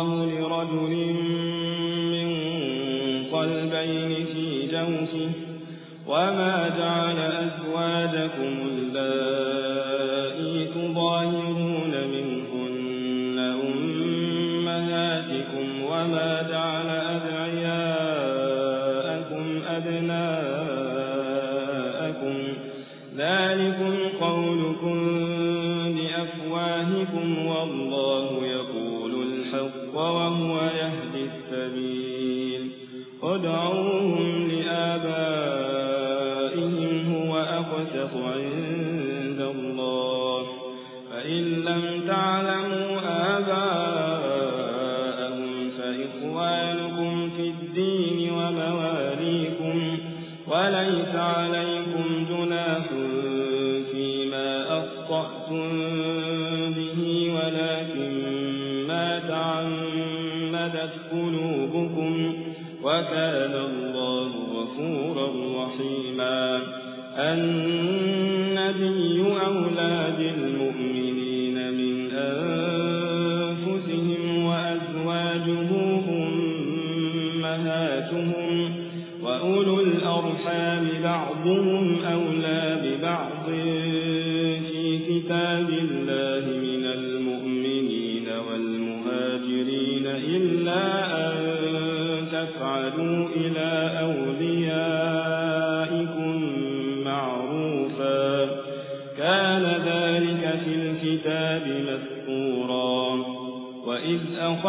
الله لرجل من قلبين في جوفه وما جعل أزواجكم اللائي تظاهرون منهن أمهاتكم وما جعل غفورا رحيما. النبي أولى بالمؤمنين من أنفسهم وأزواجه أمهاتهم وأولو الأرحام بعضهم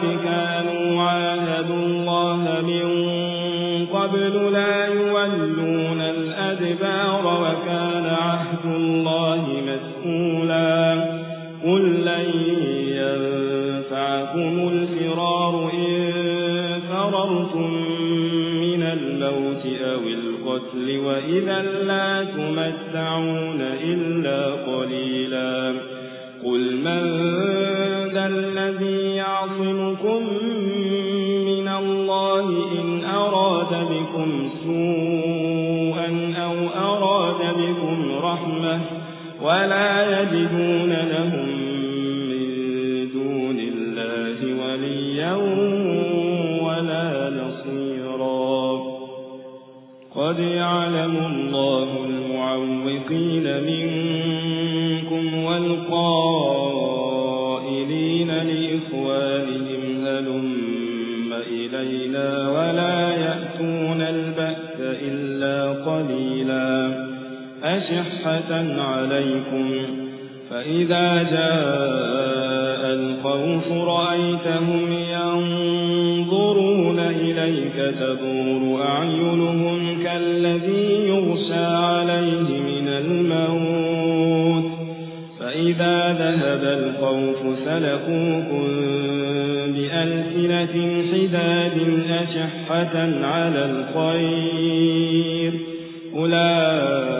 ولقد كانوا عاهدوا الله من قبل لا يولون الأدبار وكان عهد الله مسئولا قل لن ينفعكم الفرار إن فررتم من الموت أو القتل وإذا لا تمتعون إلا قليلا. قل من يعصمكم من الله إن أراد بكم سوءا أو أراد بكم رحمة ولا يجدون أشحة عليكم فإذا جاء الخوف رأيتهم ينظرون إليك تدور أعينهم كالذي يغشى عليه من الموت فإذا ذهب الخوف سلكوكم بألسنة حداد أشحة على الخير أولئك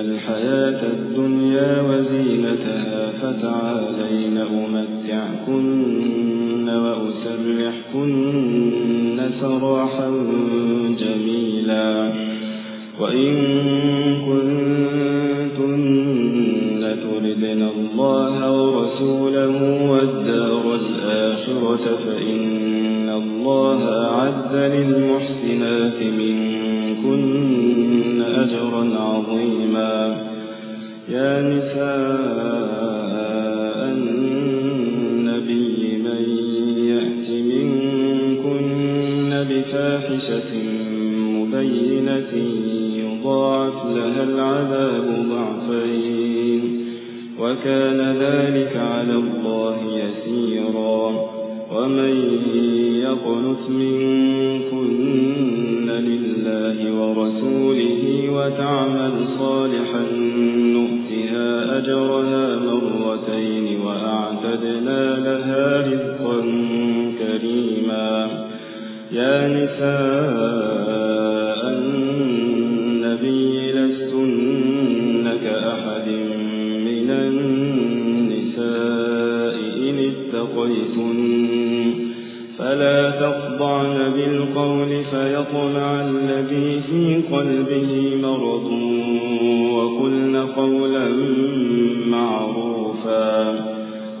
الحياة الدنيا وزينتها فتعالين أمتعكن وأسرحكن سراحا جميلا. وإن كنتن مبينة يضاعف لها العذاب ضعفين. وكان ذلك على الله يسيرا. ومن يقنت منكن لله ورسوله وتعمل صالحا نؤتها أجرها مرتين وأعتدنا لها رزقا كريما. يا نساء قولا معروفا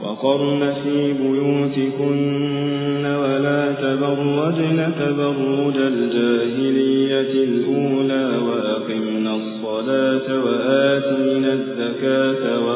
وقرن في بيوتكن ولا تبرجن تبرج الجاهلية الأولى وأقمنا الصلاة وآتينا الزكاة وأطعن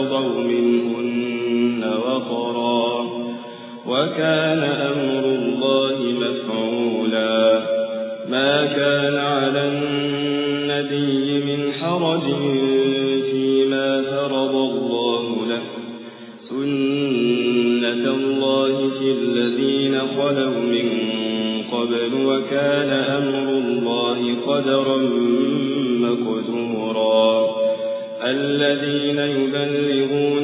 إذا قضوا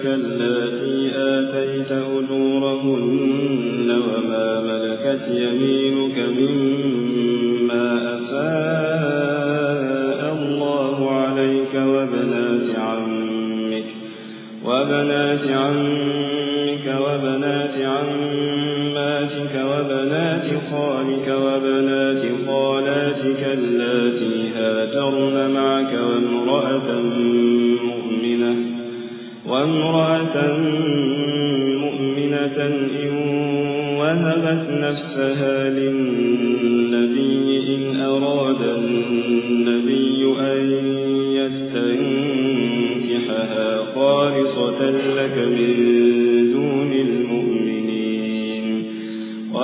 أزواجك التي آتيت أجورهن وما ملكت يمينك مما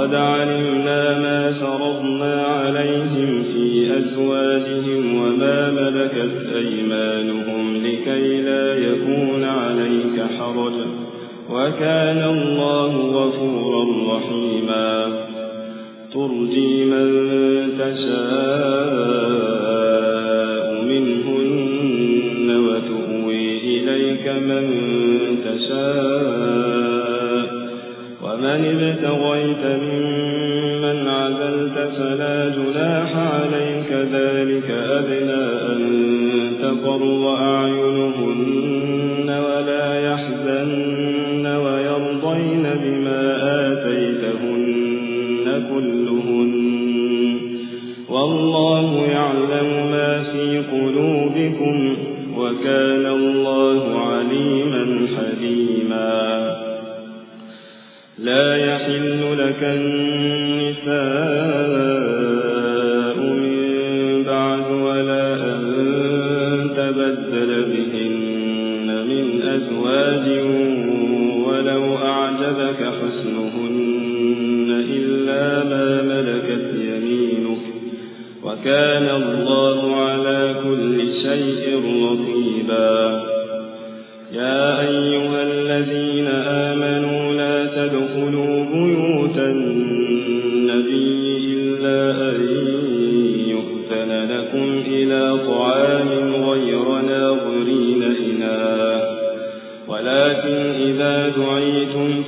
وقد علمنا ما فرضنا عليهم في أزواجهم وما ملكت أيمانهم لكي لا يكون عليك حرج. وكان الله غفورا رحيما. ترجي من تشاء منهن وتؤوي إليك من تشاء. ومن ابتغيت كلهن والله يعلم ما في قلوبكم وكان الله عليما حليما لا يحل لك النار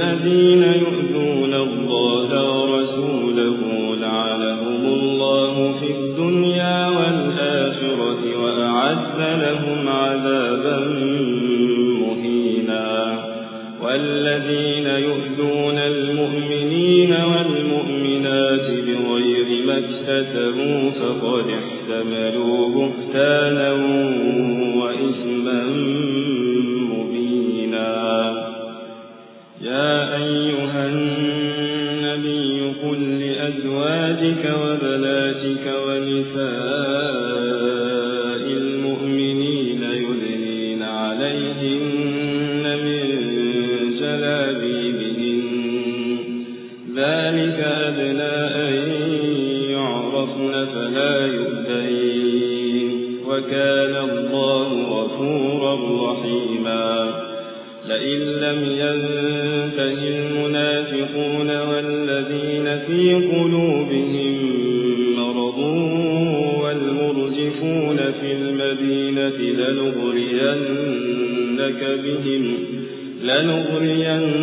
الذين يؤذون الله ورسوله لعنهم الله في الدنيا والآخرة وأعد لهم عذابا مهينا. والذين يؤذون المؤمنين والمؤمنات بغير ما اكتسبوا فقد احتملوا بهتانا ذلك أدنى أن يعرفن فلا يؤذين. وكان الله غفورا رحيما. لئن لم ينته المنافقون والذين في قلوبهم مرض والمرجفون في المدينة لنغرينك بهم لنغرينك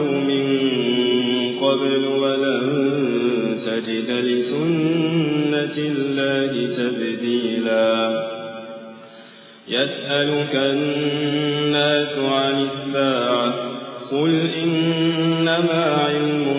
خلوا من قبل ولن تجد لسنة الله تبديلا. يسألك الناس عن الساعة قل إنما علمها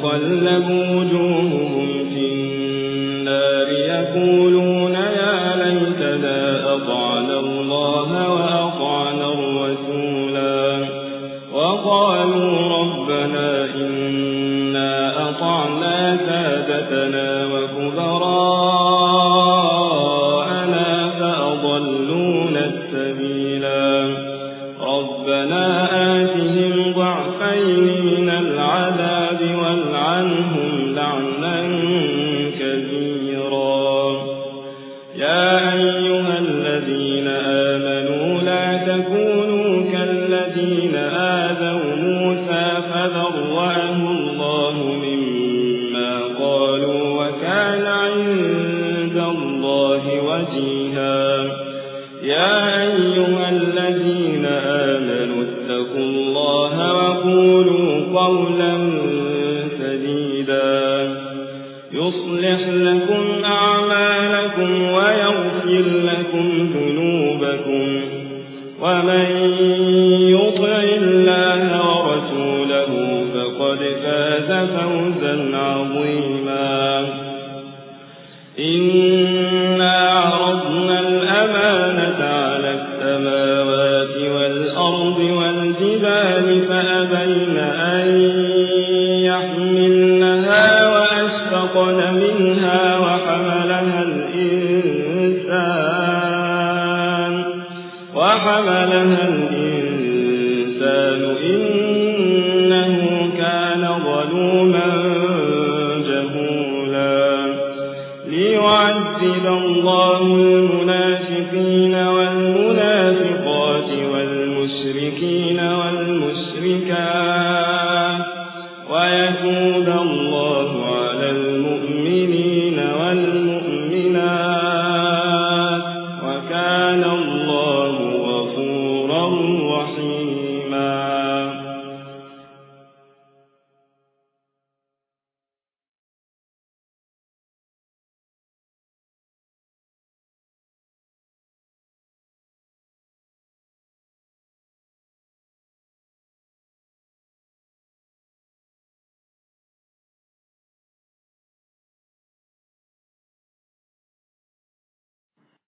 يوم تقلب وجوههم في النار يقولون يا ليتنا أطعنا الله وأطعنا الرسولا. وقالوا ربنا إنا أطعنا سادتنا الله وقولوا قولا سديدا. يصلح لكم أعمالكم ويغفر لكم ذنوبكم. ومن إلى الله.